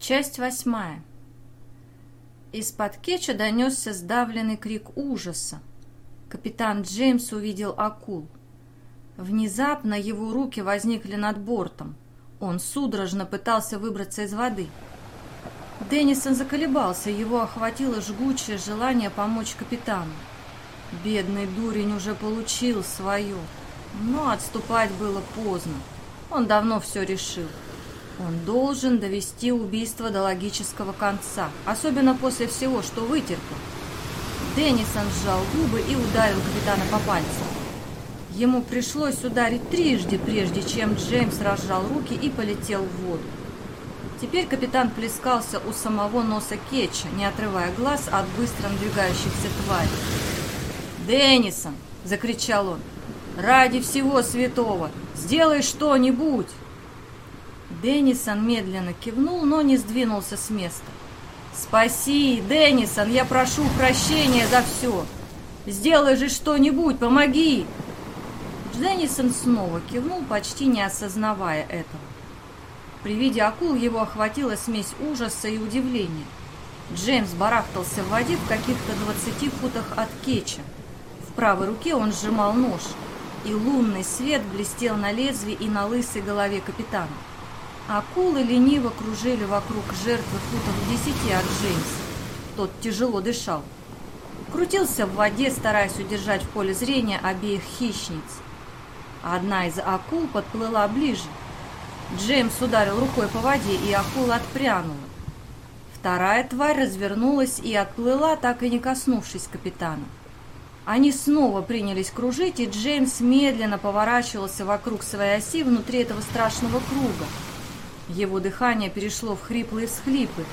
Часть восьмая. Из-под кетча донесся сдавленный крик ужаса. Капитан Джеймс увидел акул. Внезапно его руки возникли над бортом. Он судорожно пытался выбраться из воды. Деннисон заколебался, его охватило жгучее желание помочь капитану. Бедный дурень уже получил свое, но отступать было поздно. Он давно все решил. Он должен довести убийство до логического конца, особенно после всего, что вытерпел. Деннисон сжал губы и ударил капитана по пальцам. Ему пришлось ударить трижды, прежде чем Джеймс разжал руки и полетел в воду. Теперь капитан плескался у самого носа Кетча, не отрывая глаз от быстро надвигающихся тварей. «Деннисон!» — закричал он. «Ради всего святого! Сделай что-нибудь!» Деннисон медленно кивнул, но не сдвинулся с места. «Спаси, Деннисон, я прошу прощения за все! Сделай же что-нибудь, помоги!» Деннисон снова кивнул, почти не осознавая этого. При виде акул его охватила смесь ужаса и удивления. Джеймс барахтался в воде в каких-то двадцати футах от кетча. В правой руке он сжимал нож, и лунный свет блестел на лезвии и на лысой голове капитана. Акулы лениво кружили вокруг жертвы футов десяти от Джеймса. Тот тяжело дышал. Крутился в воде, стараясь удержать в поле зрения обеих хищниц. Одна из акул подплыла ближе. Джеймс ударил рукой по воде, и акула отпрянула. Вторая тварь развернулась и отплыла, так и не коснувшись капитана. Они снова принялись кружить, и Джеймс медленно поворачивался вокруг своей оси внутри этого страшного круга. Его дыхание перешло в хриплые всхлипы,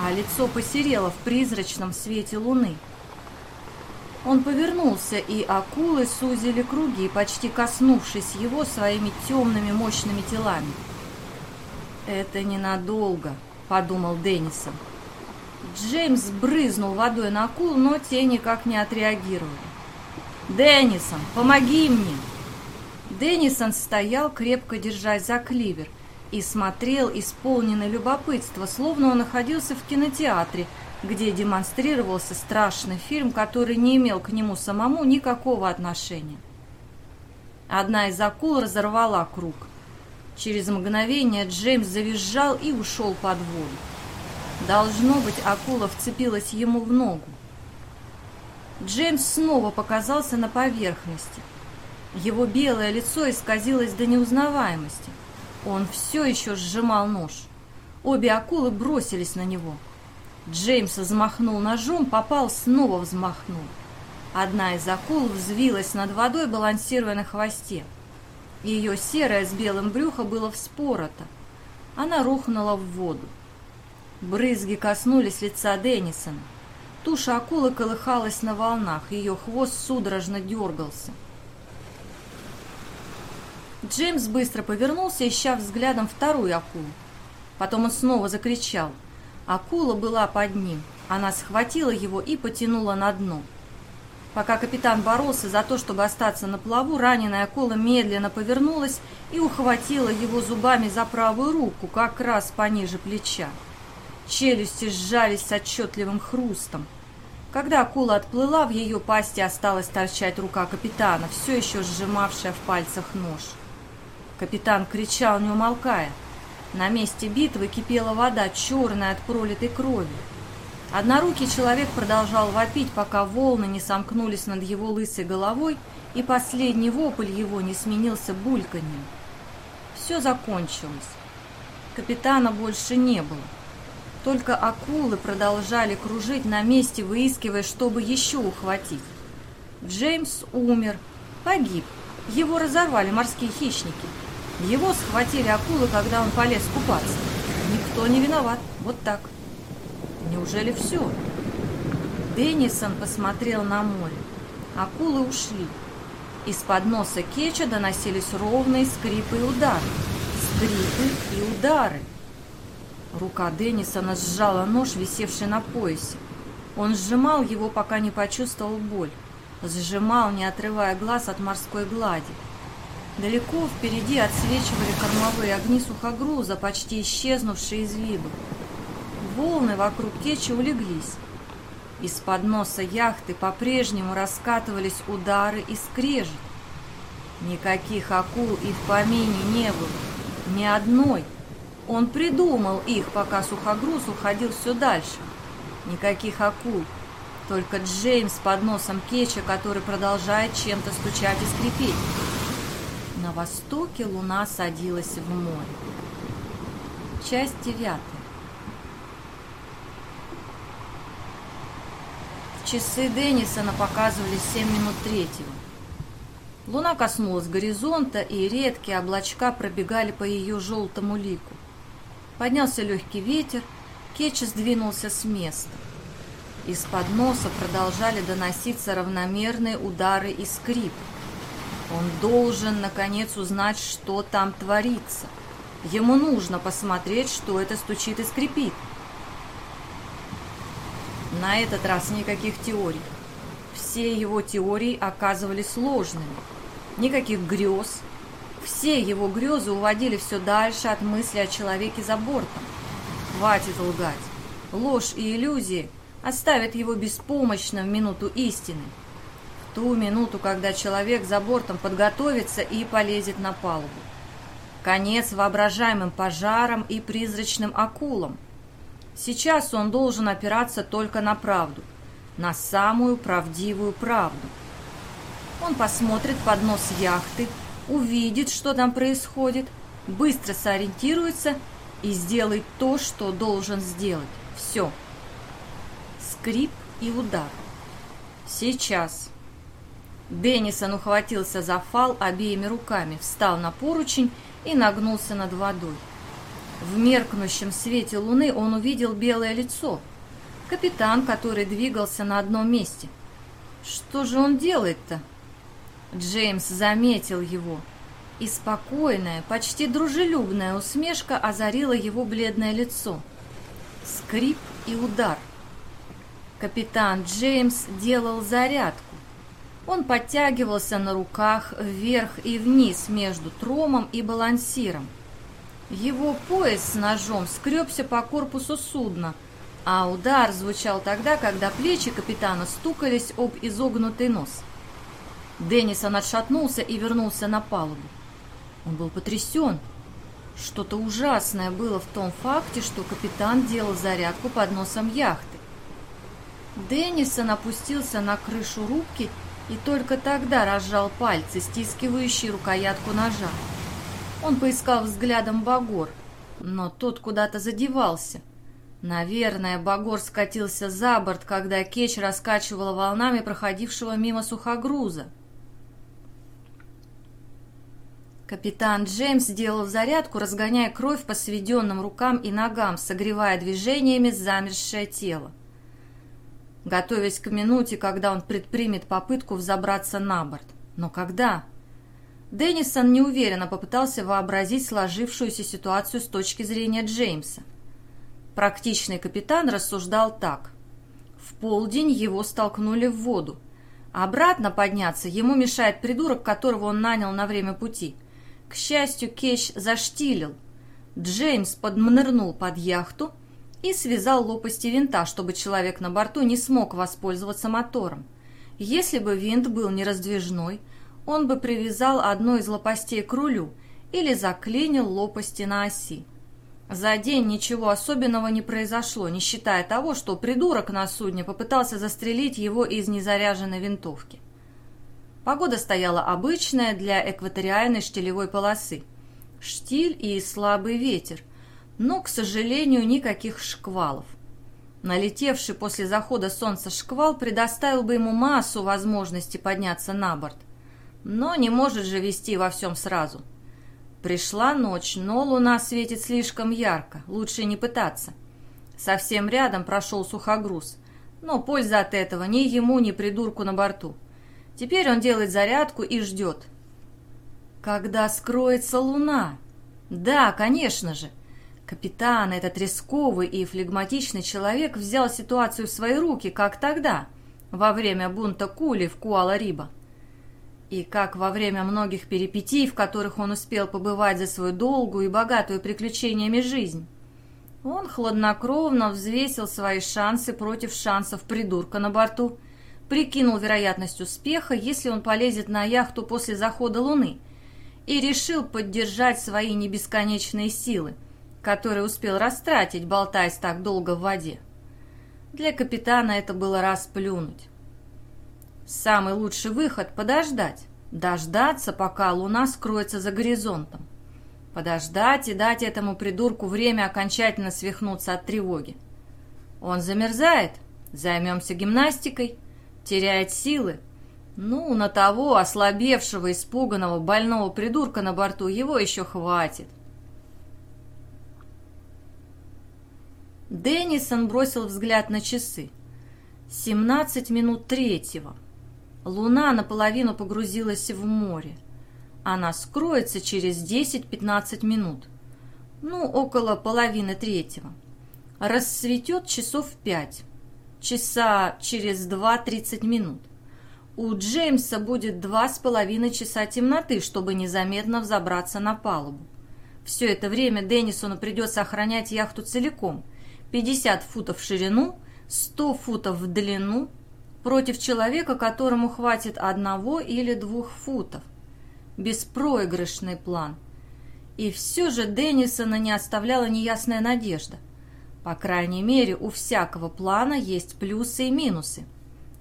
а лицо посерело в призрачном свете луны. Он повернулся, и акулы сузили круги, почти коснувшись его своими темными мощными телами. «Это ненадолго», — подумал Деннисон. Джеймс брызнул водой на акул, но те никак не отреагировали. «Деннисон, помоги мне!» Деннисон стоял, крепко держась за кливер — и смотрел, исполненный любопытства, словно он находился в кинотеатре, где демонстрировался страшный фильм, который не имел к нему самому никакого отношения. Одна из акул разорвала круг. Через мгновение Джеймс завизжал и ушел под воду. Должно быть, акула вцепилась ему в ногу. Джеймс снова показался на поверхности. Его белое лицо исказилось до неузнаваемости. Он все еще сжимал нож. Обе акулы бросились на него. Джеймс взмахнул ножом, попал, снова взмахнул. Одна из акул взвилась над водой, балансируя на хвосте. Ее серое с белым брюхо было вспорото. Она рухнула в воду. Брызги коснулись лица Деннисона. Туша акулы колыхалась на волнах, ее хвост судорожно дергался. Джеймс быстро повернулся, ища взглядом вторую акулу. Потом он снова закричал. Акула была под ним. Она схватила его и потянула на дно. Пока капитан боролся за то, чтобы остаться на плаву, раненая акула медленно повернулась и ухватила его зубами за правую руку, как раз пониже плеча. Челюсти сжались с отчетливым хрустом. Когда акула отплыла, в ее пасти осталась торчать рука капитана, все еще сжимавшая в пальцах нож. Капитан кричал, не умолкая. На месте битвы кипела вода, черная от пролитой крови. Однорукий человек продолжал вопить, пока волны не сомкнулись над его лысой головой, и последний вопль его не сменился бульканьем. Все закончилось. Капитана больше не было. Только акулы продолжали кружить на месте, выискивая, чтобы еще ухватить. Джеймс умер, погиб. Его разорвали морские хищники. Его схватили акулы, когда он полез купаться. Никто не виноват. Вот так. Неужели все? Деннисон посмотрел на море. Акулы ушли. Из-под носа Кетча доносились ровные скрипы и удары. Скрипы и удары. Рука Деннисона сжала нож, висевший на поясе. Он сжимал его, пока не почувствовал боль. Сжимал, не отрывая глаз от морской глади. Далеко впереди отсвечивали кормовые огни сухогруза, почти исчезнувшие из виду. волны вокруг Кетча улеглись. Из-под носа яхты по-прежнему раскатывались удары и скрежет. Никаких акул и в помине не было. Ни одной. Он придумал их, пока сухогруз уходил все дальше. Никаких акул. Только Джеймс под носом Кетча, который продолжает чем-то стучать и скрипеть. На востоке луна садилась в море. Часть девятая. Часы Деннисона показывали семь минут третьего. Луна коснулась горизонта, и редкие облачка пробегали по ее желтому лику. Поднялся легкий ветер, Кетч сдвинулся с места. Из-под носа продолжали доноситься равномерные удары и скрип. Он должен, наконец, узнать, что там творится. Ему нужно посмотреть, что это стучит и скрипит. На этот раз никаких теорий. Все его теории оказывались сложными. Никаких грез. Все его грезы уводили все дальше от мысли о человеке за бортом. Хватит лгать. Ложь и иллюзии оставят его беспомощным в минуту истины. Ту минуту, когда человек за бортом подготовится и полезет на палубу. Конец воображаемым пожарам и призрачным акулам. Сейчас он должен опираться только на правду, на самую правдивую правду. Он посмотрит под нос яхты, увидит, что там происходит, быстро сориентируется и сделает то, что должен сделать. Все. Скрип и удар. Сейчас. Деннисон ухватился за фал обеими руками, встал на поручень и нагнулся над водой. В меркнущем свете луны он увидел белое лицо. Капитан, который двигался на одном месте. Что же он делает-то? Джеймс заметил его, и спокойная, почти дружелюбная усмешка озарила его бледное лицо. Скрип и удар. Капитан Джеймс делал зарядку. Он подтягивался на руках вверх и вниз между тромом и балансиром. Его пояс с ножом скребся по корпусу судна, а удар звучал тогда, когда плечи капитана стукались об изогнутый нос. Деннисон отшатнулся и вернулся на палубу. Он был потрясен. Что-то ужасное было в том факте, что капитан делал зарядку под носом яхты. Деннисон опустился на крышу рубки и только тогда разжал пальцы, стискивающие рукоятку ножа. Он поискал взглядом Багор, но тот куда-то задевался. Наверное, Багор скатился за борт, когда Кеч раскачивала волнами проходившего мимо сухогруза. Капитан Джеймс сделал зарядку, разгоняя кровь по сведенным рукам и ногам, согревая движениями замерзшее тело. Готовясь к минуте, когда он предпримет попытку взобраться на борт. Но когда? Деннисон неуверенно попытался вообразить сложившуюся ситуацию с точки зрения Джеймса. Практичный капитан рассуждал так. В полдень его столкнули в воду. Обратно подняться ему мешает придурок, которого он нанял на время пути. К счастью, Кещ заштилил. Джеймс подмнырнул под яхту и связал лопасти винта, чтобы человек на борту не смог воспользоваться мотором. Если бы винт был нераздвижной, он бы привязал одну из лопастей к рулю или заклинил лопасти на оси. За день ничего особенного не произошло, не считая того, что придурок на судне попытался застрелить его из незаряженной винтовки. Погода стояла обычная для экваториальной штилевой полосы. Штиль и слабый ветер, но, к сожалению, никаких шквалов. Налетевший после захода солнца шквал предоставил бы ему массу возможностей подняться на борт – но не может же вести во всем сразу. Пришла ночь, но луна светит слишком ярко, лучше не пытаться. Совсем рядом прошел сухогруз, но пользы от этого ни ему, ни придурку на борту. Теперь он делает зарядку и ждет. Когда скроется луна? Да, конечно же. Капитан, этот рисковый и флегматичный человек, взял ситуацию в свои руки, как тогда, во время бунта Кули в Куала-Риба. И как во время многих перипетий, в которых он успел побывать за свою долгую и богатую приключениями жизнь. Он хладнокровно взвесил свои шансы против шансов придурка на борту, прикинул вероятность успеха, если он полезет на яхту после захода Луны, и решил поддержать свои небесконечные силы, которые успел растратить, болтаясь так долго в воде. Для капитана это было расплюнуть. Самый лучший выход – подождать. Дождаться, пока луна скроется за горизонтом. Подождать и дать этому придурку время окончательно свихнуться от тревоги. Он замерзает, займемся гимнастикой, теряет силы. Ну, на того ослабевшего, испуганного, больного придурка на борту его еще хватит. Деннисон бросил взгляд на часы. Семнадцать минут третьего. Луна наполовину погрузилась в море. Она скроется через 10-15 минут. Ну, около половины третьего. Рассветет часов в пять. Часа через 2-30 минут. У Джеймса будет два с половиной часа темноты, чтобы незаметно взобраться на палубу. Все это время Деннисону придется охранять яхту целиком. 50 футов в ширину, 100 футов в длину, против человека, которому хватит одного или двух футов. Беспроигрышный план. И все же Деннисона не оставляла неясная надежда. По крайней мере, у всякого плана есть плюсы и минусы.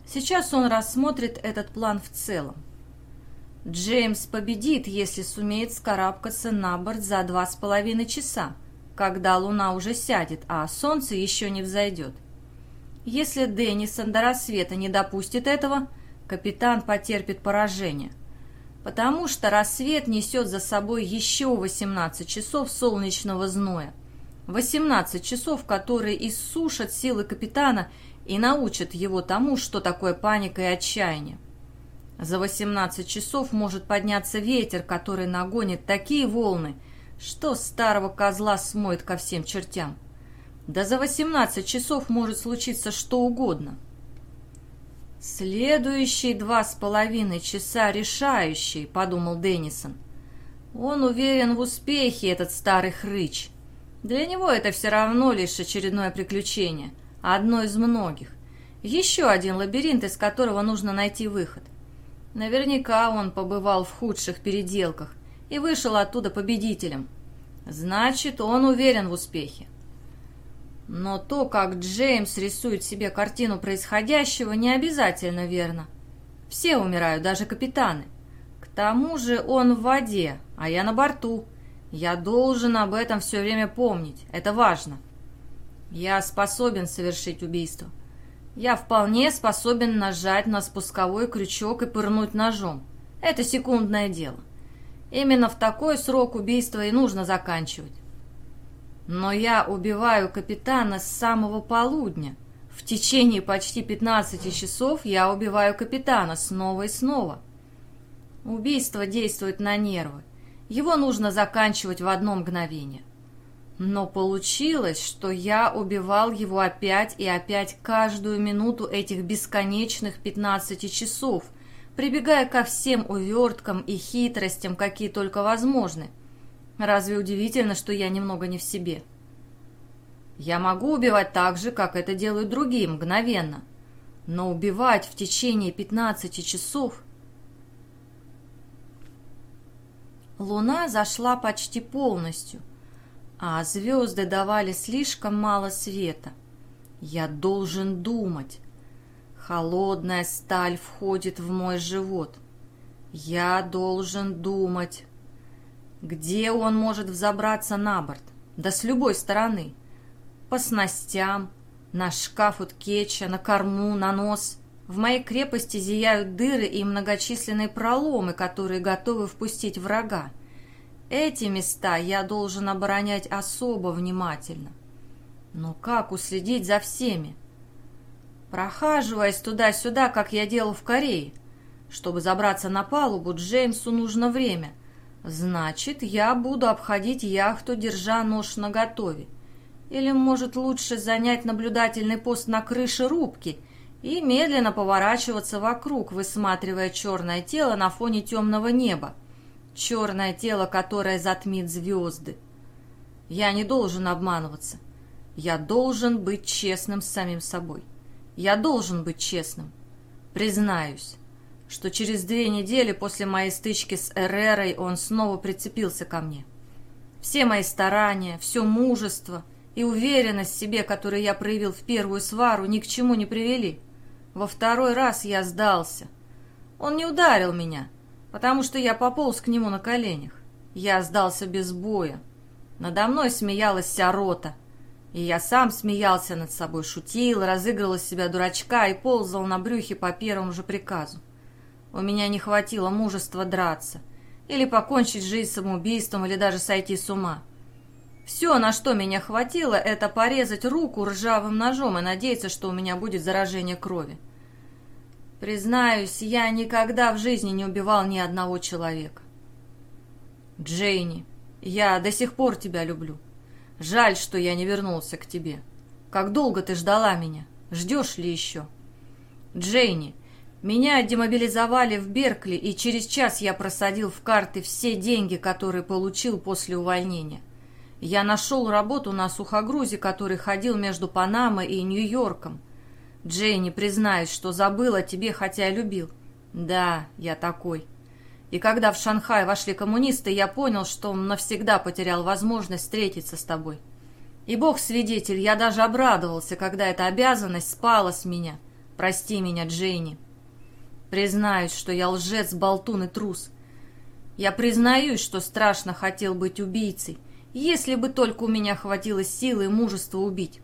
Сейчас он рассмотрит этот план в целом. Джеймс победит, если сумеет скарабкаться на борт за два с половиной часа, когда луна уже сядет, а солнце еще не взойдет. Если Деннисон до рассвета не допустит этого, капитан потерпит поражение. Потому что рассвет несет за собой еще 18 часов солнечного зноя. 18 часов, которые иссушат силы капитана и научат его тому, что такое паника и отчаяние. За 18 часов может подняться ветер, который нагонит такие волны, что старого козла смоет ко всем чертям. Да за 18 часов может случиться что угодно. «Следующие два с половиной часа решающие», — подумал Деннисон. «Он уверен в успехе, этот старый хрыч. Для него это все равно лишь очередное приключение, одно из многих. Еще один лабиринт, из которого нужно найти выход. Наверняка он побывал в худших переделках и вышел оттуда победителем. Значит, он уверен в успехе. Но то, как Джеймс рисует себе картину происходящего, не обязательно верно. Все умирают, даже капитаны. К тому же он в воде, а я на борту. Я должен об этом все время помнить. Это важно. Я способен совершить убийство. Я вполне способен нажать на спусковой крючок и пырнуть ножом. Это секундное дело. Именно в такой срок убийства и нужно заканчивать. Но я убиваю капитана с самого полудня. В течение почти 15 часов я убиваю капитана снова и снова. Убийство действует на нервы. Его нужно заканчивать в одно мгновение. Но получилось, что я убивал его опять и опять каждую минуту этих бесконечных 15 часов, прибегая ко всем уверткам и хитростям, какие только возможны – Разве удивительно, что я немного не в себе? Я могу убивать так же, как это делают другие, мгновенно. Но убивать в течение 15 часов... Луна зашла почти полностью, а звезды давали слишком мало света. Я должен думать. Холодная сталь входит в мой живот. Я должен думать. Где он может взобраться на борт? Да с любой стороны. По снастям, на шкаф от кетча, на корму, на нос. В моей крепости зияют дыры и многочисленные проломы, которые готовы впустить врага. Эти места я должен оборонять особо внимательно. Но как уследить за всеми? Прохаживаясь туда-сюда, как я делал в Корее. Чтобы забраться на палубу, Джеймсу нужно время — Значит, я буду обходить яхту, держа нож наготове. Или, может, лучше занять наблюдательный пост на крыше рубки и медленно поворачиваться вокруг, высматривая черное тело на фоне темного неба. Черное тело, которое затмит звезды. Я не должен обманываться. Я должен быть честным с самим собой. Я должен быть честным. Признаюсь, что через две недели после моей стычки с Эрерой он снова прицепился ко мне. Все мои старания, все мужество и уверенность в себе, которые я проявил в первую свару, ни к чему не привели. Во второй раз я сдался. Он не ударил меня, потому что я пополз к нему на коленях. Я сдался без боя. Надо мной смеялась вся рота. И я сам смеялся над собой, шутил, разыгрывал из себя дурачка и ползал на брюхе по первому же приказу. У меня не хватило мужества драться. Или покончить жизнь самоубийством, или даже сойти с ума. Все, на что меня хватило, это порезать руку ржавым ножом и надеяться, что у меня будет заражение крови. Признаюсь, я никогда в жизни не убивал ни одного человека. Джейни, я до сих пор тебя люблю. Жаль, что я не вернулся к тебе. Как долго ты ждала меня? Ждешь ли еще? Джейни, меня демобилизовали в Беркли, и через час я просадил в карты все деньги, которые получил после увольнения. Я нашел работу на сухогрузе, который ходил между Панамой и Нью-Йорком. Джейни, признаюсь, что забыл о тебе, хотя любил. Да, я такой. И когда в Шанхай вошли коммунисты, я понял, что навсегда потерял возможность встретиться с тобой. И бог свидетель, я даже обрадовался, когда эта обязанность спала с меня. Прости меня, Джейни. Признаюсь, что я лжец, болтун и трус. Я признаюсь, что страшно хотел быть убийцей, если бы только у меня хватило силы и мужества убить.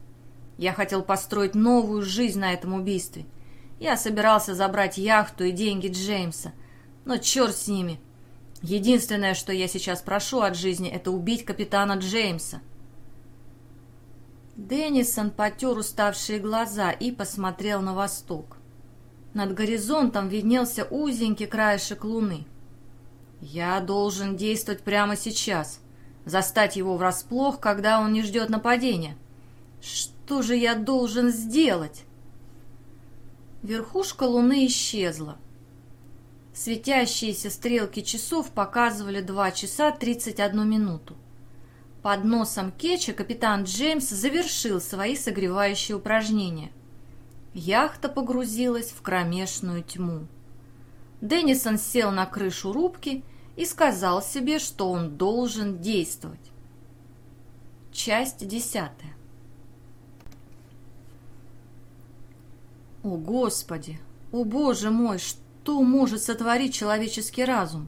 Я хотел построить новую жизнь на этом убийстве. Я собирался забрать яхту и деньги Джеймса, но черт с ними. Единственное, что я сейчас прошу от жизни, это убить капитана Джеймса. Деннисон потер уставшие глаза и посмотрел на восток. Над горизонтом виднелся узенький краешек луны. «Я должен действовать прямо сейчас, застать его врасплох, когда он не ждет нападения. Что же я должен сделать?» Верхушка луны исчезла. Светящиеся стрелки часов показывали 2 часа 31 минуту. Под носом Кетча капитан Джеймс завершил свои согревающие упражнения. Яхта погрузилась в кромешную тьму. Деннисон сел на крышу рубки и сказал себе, что он должен действовать. Часть десятая. О, Господи! О, Боже мой! Что может сотворить человеческий разум?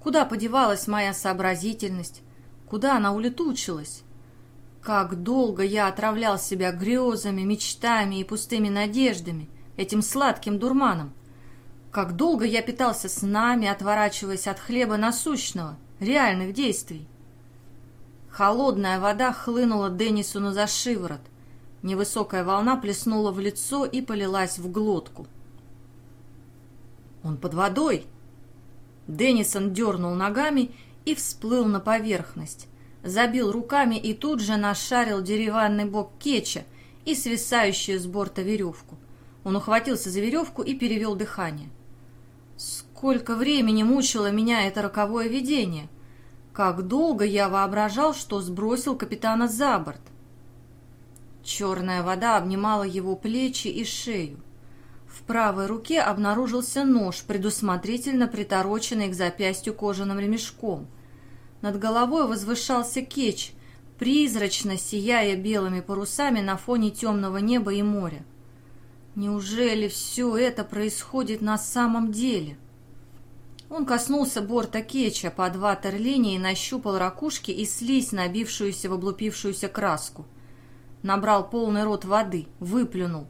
Куда подевалась моя сообразительность? Куда она улетучилась? Как долго я отравлял себя грезами, мечтами и пустыми надеждами, этим сладким дурманом. Как долго я питался снами, отворачиваясь от хлеба насущного, реальных действий. Холодная вода хлынула Деннисону за шиворот. Невысокая волна плеснула в лицо и полилась в глотку. «Он под водой!» Деннисон дернул ногами и всплыл на поверхность забил руками и тут же нашарил деревянный бок кетча и свисающую с борта веревку. Он ухватился за веревку и перевел дыхание. Сколько времени мучило меня это роковое видение! Как долго я воображал, что сбросил капитана за борт! Черная вода обнимала его плечи и шею. В правой руке обнаружился нож, предусмотрительно притороченный к запястью кожаным ремешком — над головой возвышался кеч, призрачно сияя белыми парусами на фоне темного неба и моря. Неужели все это происходит на самом деле? Он коснулся борта кетча под ватерлинией нащупал ракушки и слизь, набившуюся в облупившуюся краску. Набрал полный рот воды, выплюнул.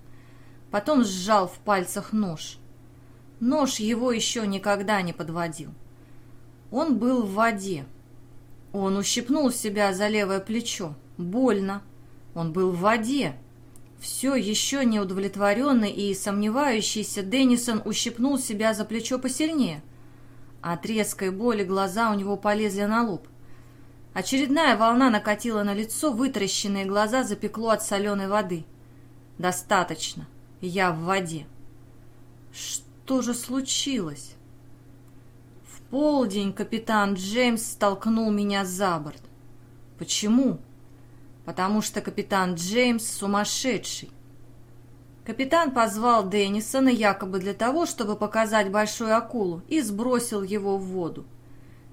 Потом сжал в пальцах нож. Нож его еще никогда не подводил. Он был в воде, он ущипнул себя за левое плечо. Больно. Он был в воде. Все еще неудовлетворенный и сомневающийся Деннисон ущипнул себя за плечо посильнее. От резкой боли глаза у него полезли на лоб. Очередная волна накатила на лицо, вытаращенные глаза запекло от соленой воды. «Достаточно. Я в воде». «Что же случилось?» полдень капитан Джеймс столкнул меня за борт. Почему? потому что капитан Джеймс сумасшедший. Капитан позвал Деннисона якобы для того, чтобы показать большую акулу, и сбросил его в воду.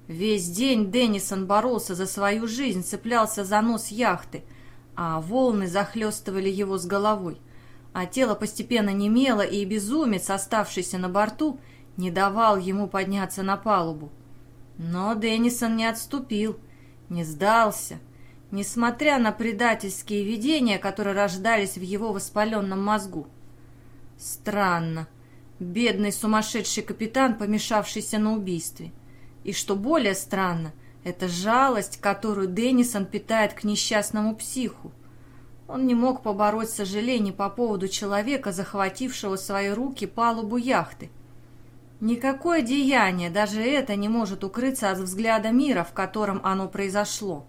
Весь день Деннисон боролся за свою жизнь, цеплялся за нос яхты, а волны захлестывали его с головой. А тело постепенно немело, и безумец, оставшийся на борту, не давал ему подняться на палубу. Но Деннисон не отступил, не сдался — несмотря на предательские видения, которые рождались в его воспаленном мозгу. Странно. Бедный сумасшедший капитан, помешавшийся на убийстве. И что более странно, это жалость, которую Деннисон питает к несчастному психу. Он не мог побороть сожаление по поводу человека, захватившего в свои руки палубу яхты. Никакое деяние, даже это, не может укрыться от взгляда мира, в котором оно произошло.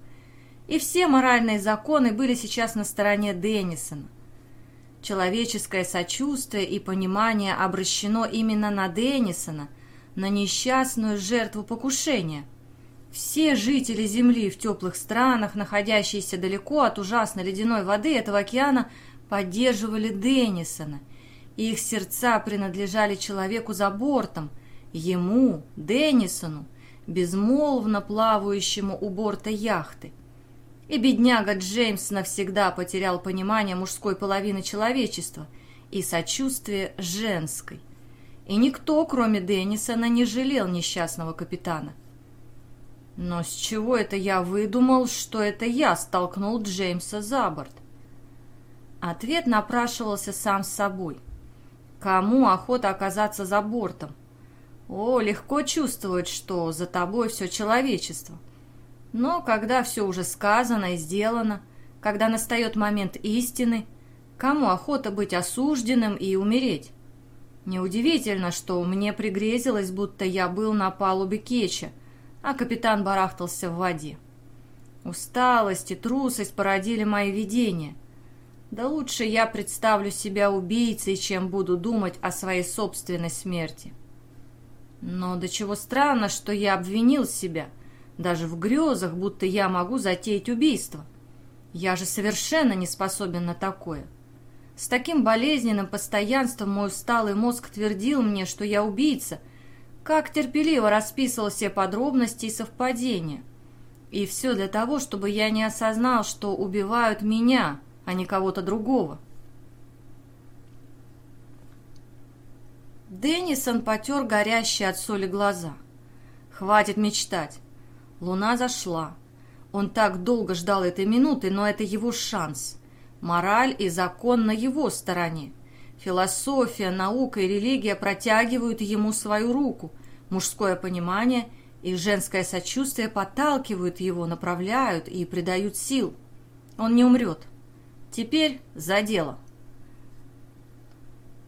И все моральные законы были сейчас на стороне Деннисона. Человеческое сочувствие и понимание обращено именно на Деннисона, на несчастную жертву покушения. Все жители Земли в теплых странах, находящиеся далеко от ужасной ледяной воды этого океана, поддерживали Деннисона, их сердца принадлежали человеку за бортом, ему, Деннисону, безмолвно плавающему у борта яхты. И бедняга Джеймс навсегда потерял понимание мужской половины человечества и сочувствие женской. И никто, кроме Деннисона, не жалел несчастного капитана. Но с чего это я выдумал, что это я столкнул Джеймса за борт? Ответ напрашивался сам с собой. Кому охота оказаться за бортом? О, легко чувствовать, что за тобой все человечество. Но когда все уже сказано и сделано, когда настает момент истины, кому охота быть осужденным и умереть? Неудивительно, что мне пригрезилось, будто я был на палубе Кеча, а капитан барахтался в воде. Усталость и трусость породили мои видения. Да лучше я представлю себя убийцей, чем буду думать о своей собственной смерти. Но до чего странно, что я обвинил себя — даже в грезах, будто я могу затеять убийство. Я же совершенно не способен на такое. С таким болезненным постоянством мой усталый мозг твердил мне, что я убийца, как терпеливо расписывал все подробности и совпадения. И все для того, чтобы я не осознал, что убивают меня, а не кого-то другого. Деннисон потер горящие от соли глаза. «Хватит мечтать. Луна зашла. Он так долго ждал этой минуты, но это его шанс. Мораль и закон на его стороне. Философия, наука и религия протягивают ему свою руку. Мужское понимание и женское сочувствие подталкивают его, направляют и придают сил. Он не умрет. Теперь за дело.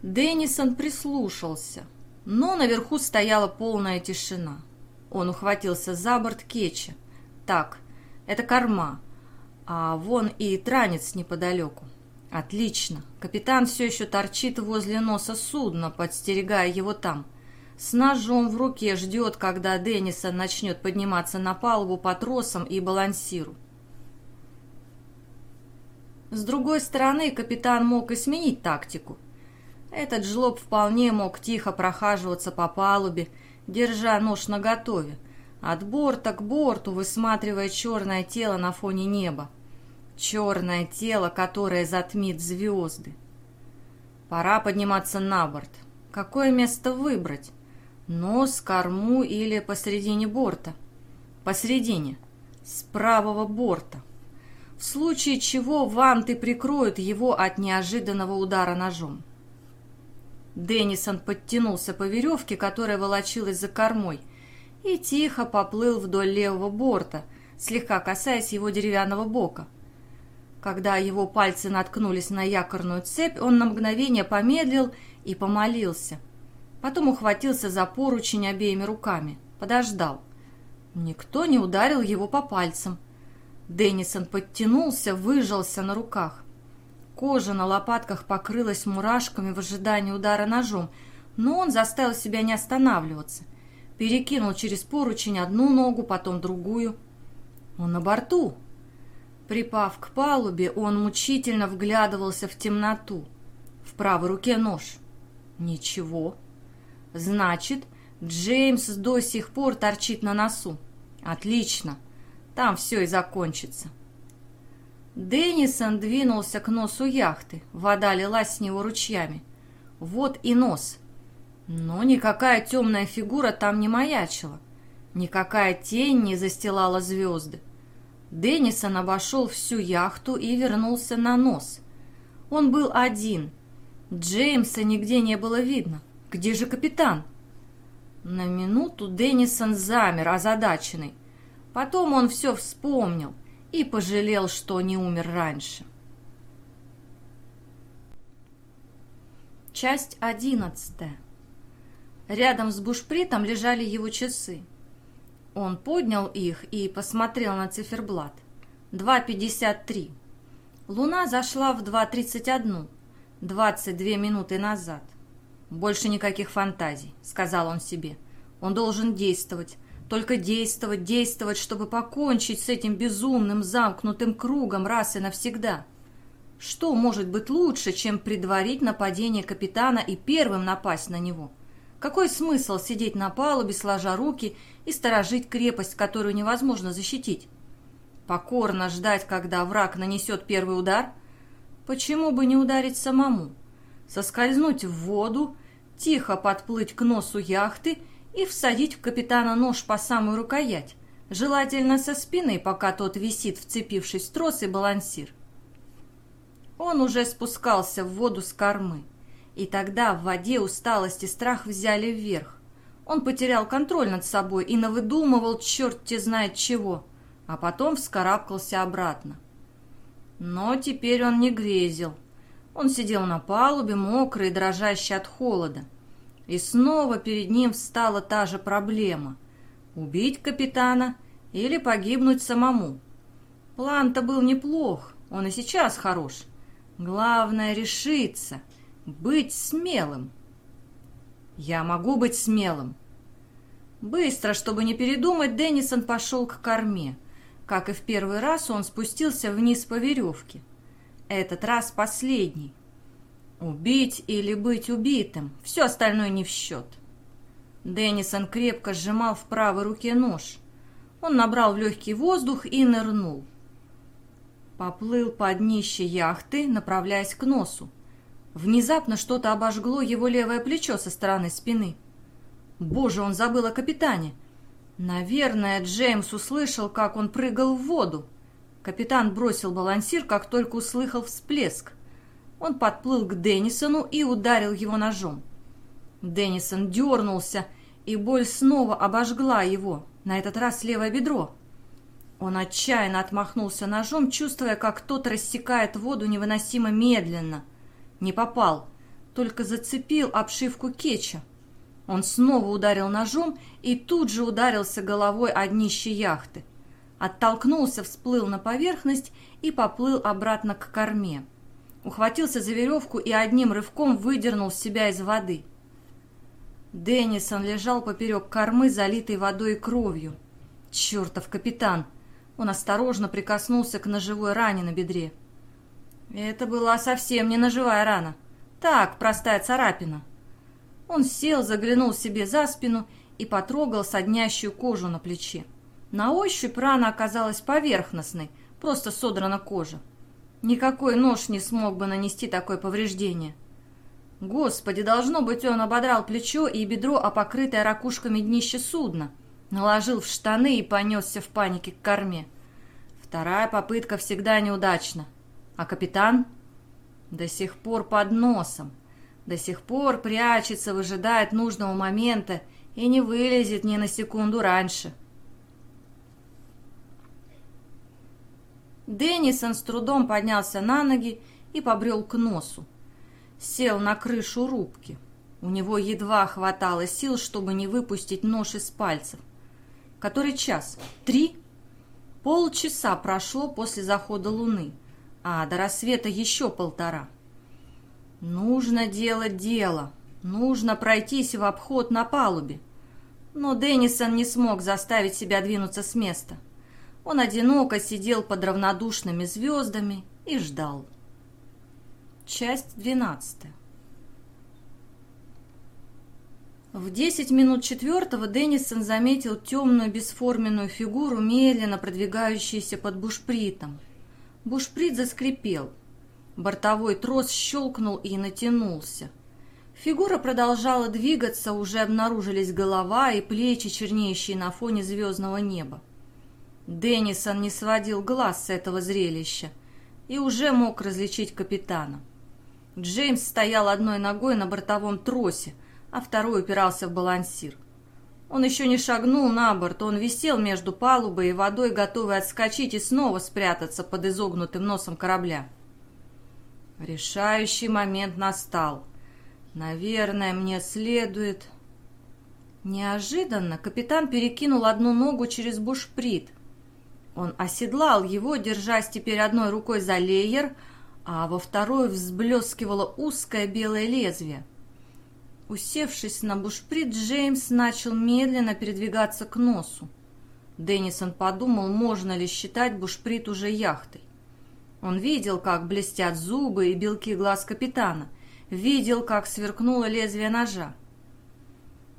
Деннисон прислушался, но наверху стояла полная тишина. Он ухватился за борт кетча. Так, это корма. А вон и транец неподалеку. Отлично. Капитан все еще торчит возле носа судна, подстерегая его там. С ножом в руке ждет, когда Деннисон начнет подниматься на палубу по тросам и балансиру. С другой стороны, капитан мог и сменить тактику. Этот жлоб вполне мог тихо прохаживаться по палубе, держа нож наготове, от борта к борту высматривая черное тело на фоне неба. Черное тело, которое затмит звезды. Пора подниматься на борт. Какое место выбрать? Нос, корму или посредине борта? Посредине, с правого борта. В случае чего ванты прикроют его от неожиданного удара ножом. Деннисон подтянулся по веревке, которая волочилась за кормой, и тихо поплыл вдоль левого борта, слегка касаясь его деревянного бока. Когда его пальцы наткнулись на якорную цепь, он на мгновение помедлил и помолился. Потом ухватился за поручень обеими руками, подождал. Никто не ударил его по пальцам. Деннисон подтянулся, выжался на руках. Кожа на лопатках покрылась мурашками в ожидании удара ножом, но он заставил себя не останавливаться. Перекинул через поручень одну ногу, потом другую. Он на борту. Припав к палубе, он мучительно вглядывался в темноту. В правой руке нож. Ничего. Значит, Джеймс до сих пор торчит на носу. Отлично. Там все и закончится. Деннисон двинулся к носу яхты. Вода лилась с него ручьями. Вот и нос. Но никакая темная фигура там не маячила. Никакая тень не застилала звезды. Деннисон обошел всю яхту и вернулся на нос. Он был один. Джеймса нигде не было видно. Где же капитан? На минуту Деннисон замер, озадаченный. Потом он все вспомнил и пожалел, что не умер раньше. Часть одиннадцатая. Рядом с бушпритом лежали его часы. Он поднял их и посмотрел на циферблат. 2.53. Луна зашла в 2.31, 22 минуты назад. «Больше никаких фантазий», — сказал он себе. «Он должен действовать, только действовать, действовать, чтобы покончить с этим безумным замкнутым кругом раз и навсегда. Что может быть лучше, чем предварить нападение капитана и первым напасть на него? Какой смысл сидеть на палубе, сложа руки, и сторожить крепость, которую невозможно защитить? Покорно ждать, когда враг нанесет первый удар? Почему бы не ударить самому? Соскользнуть в воду, тихо подплыть к носу яхты и всадить в капитана нож по самую рукоять, желательно со спины, пока тот висит, вцепившись в трос и балансир. Он уже спускался в воду с кормы, и тогда в воде усталость и страх взяли вверх. Он потерял контроль над собой и навыдумывал черт те знает чего, а потом вскарабкался обратно. Но теперь он не грезил. Он сидел на палубе, мокрый и дрожащий от холода. И снова перед ним встала та же проблема — убить капитана или погибнуть самому. План-то был неплох, он и сейчас хорош. Главное — решиться, быть смелым. Я могу быть смелым. Быстро, чтобы не передумать, Деннисон пошел к корме. Как и в первый раз, он спустился вниз по веревке. Этот раз последний. Убить или быть убитым, все остальное не в счет. Деннисон крепко сжимал в правой руке нож. Он набрал в легкий воздух и нырнул. Поплыл под днище яхты, направляясь к носу. Внезапно что-то обожгло его левое плечо со стороны спины. Боже, он забыл о капитане. Наверное, Джеймс услышал, как он прыгал в воду. Капитан бросил балансир, как только услыхал всплеск. Он подплыл к Деннисону и ударил его ножом. Деннисон дернулся, и боль снова обожгла его, на этот раз левое бедро. Он отчаянно отмахнулся ножом, чувствуя, как тот рассекает воду невыносимо медленно. Не попал, только зацепил обшивку кетча. Он снова ударил ножом и тут же ударился головой о днище яхты. Оттолкнулся, всплыл на поверхность и поплыл обратно к корме ухватился за веревку и одним рывком выдернул себя из воды. Деннисон лежал поперек кормы, залитой водой и кровью. Чертов капитан! Он осторожно прикоснулся к ножевой ране на бедре. Это была совсем не ножевая рана. Так, простая царапина. Он сел, заглянул себе за спину и потрогал соднящую кожу на плече. На ощупь рана оказалась поверхностной, просто содрана кожа. Никакой нож не смог бы нанести такое повреждение. Господи, должно быть, он ободрал плечо и бедро о покрытое ракушками днище судна, наложил в штаны и понесся в панике к корме. Вторая попытка всегда неудачна. А капитан до сих пор под носом, до сих пор прячется, выжидает нужного момента и не вылезет ни на секунду раньше. Деннисон с трудом поднялся на ноги и побрел к носу. Сел на крышу рубки. У него едва хватало сил, чтобы не выпустить нож из пальцев. Который час? Три? Полчаса прошло после захода луны, а до рассвета еще полтора. Нужно делать дело. Нужно пройтись в обход на палубе. Но Деннисон не смог заставить себя двинуться с места. Он одиноко сидел под равнодушными звездами и ждал. Часть двенадцатая. В десять минут четвертого Деннисон заметил темную бесформенную фигуру, медленно продвигающуюся под бушпритом. Бушприт заскрипел. Бортовой трос щелкнул и натянулся. Фигура продолжала двигаться, уже обнаружились голова и плечи, чернеющие на фоне звездного неба. Деннисон не сводил глаз с этого зрелища и уже мог различить капитана. Джеймс стоял одной ногой на бортовом тросе, а второй упирался в балансир. Он еще не шагнул на борт, он висел между палубой и водой, готовый отскочить и снова спрятаться под изогнутым носом корабля. Решающий момент настал. Наверное, мне следует... Неожиданно капитан перекинул одну ногу через бушприт. Он оседлал его, держась теперь одной рукой за леер, а во второй взблескивало узкое белое лезвие. Усевшись на бушприт, Джеймс начал медленно передвигаться к носу. Деннисон подумал, можно ли считать бушприт уже яхтой. Он видел, как блестят зубы и белки глаз капитана, видел, как сверкнуло лезвие ножа.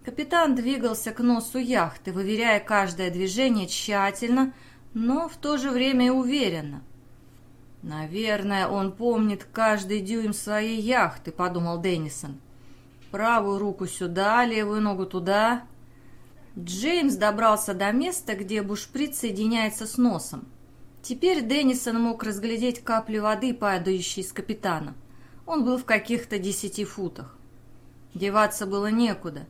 Капитан двигался к носу яхты, выверяя каждое движение тщательно, но в то же время и уверенно. «Наверное, он помнит каждый дюйм своей яхты», — подумал Деннисон. «Правую руку сюда, левую ногу туда». Джеймс добрался до места, где бушприт соединяется с носом. Теперь Деннисон мог разглядеть капли воды, падающие из капитана. Он был в каких-то десяти футах. Деваться было некуда,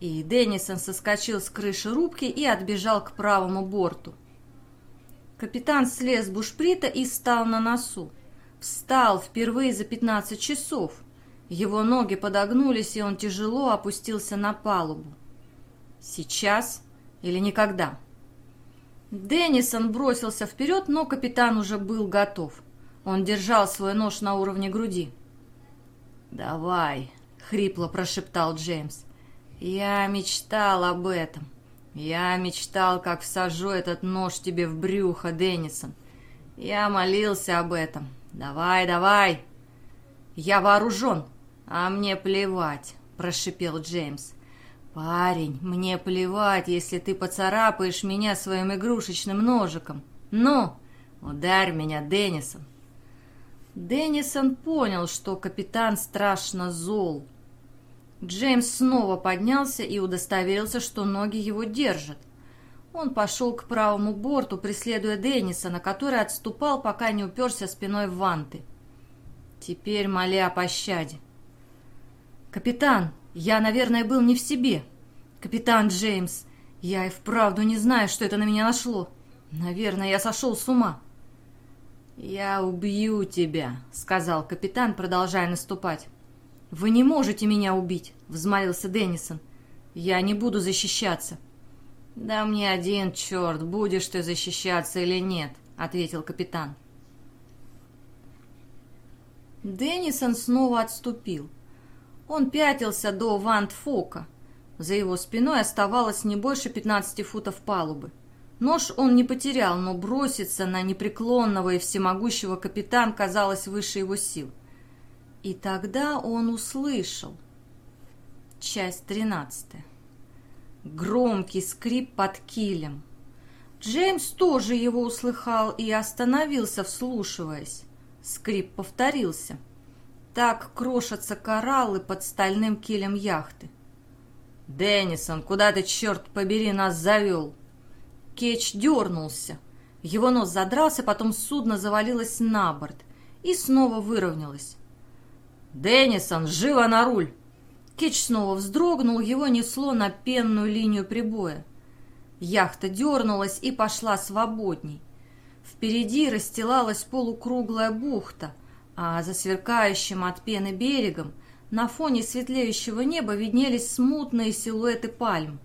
и Деннисон соскочил с крыши рубки и отбежал к правому борту. Капитан слез с бушприта и встал на носу. Встал впервые за пятнадцать часов. Его ноги подогнулись, и он тяжело опустился на палубу. Сейчас или никогда? Деннисон бросился вперед, но капитан уже был готов. Он держал свой нож на уровне груди. «Давай», — хрипло прошептал Джеймс. «Я мечтал об этом. Я мечтал, как всажу этот нож тебе в брюхо, Деннисон. Я молился об этом. Давай, давай. Я вооружен, а мне плевать, прошипел Джеймс. Парень, мне плевать, если ты поцарапаешь меня своим игрушечным ножиком. Ну, ударь меня, Деннисон. Деннисон понял, что капитан страшно зол. Джеймс снова поднялся и удостоверился, что ноги его держат. Он пошел к правому борту, преследуя Деннисона, который отступал, пока не уперся спиной в ванты. Теперь моля о пощаде. «Капитан, я, наверное, был не в себе. Капитан Джеймс, я и вправду не знаю, что это на меня нашло. Наверное, я сошел с ума». «Я убью тебя», — сказал капитан, продолжая наступать. «Вы не можете меня убить», — взмолился Деннисон. «Я не буду защищаться». «Да мне один черт, будешь ты защищаться или нет», — ответил капитан. Деннисон снова отступил. Он пятился до Вантфока. За его спиной оставалось не больше пятнадцати футов палубы. Нож он не потерял, но броситься на непреклонного и всемогущего капитан казалось выше его сил. И тогда он услышал. Часть тринадцатая. Громкий скрип под килем. Джеймс тоже его услыхал и остановился, вслушиваясь. Скрип повторился. Так крошатся кораллы под стальным килем яхты. «Деннисон, куда ты, черт побери, нас завел?» Кетч дернулся. Его нос задрался, потом судно завалилось на борт и снова выровнялось. «Деннисон, живо на руль!» Кетч снова вздрогнул, его несло на пенную линию прибоя. Яхта дернулась и пошла свободней. Впереди расстилалась полукруглая бухта, а за сверкающим от пены берегом на фоне светлеющего неба виднелись смутные силуэты пальм.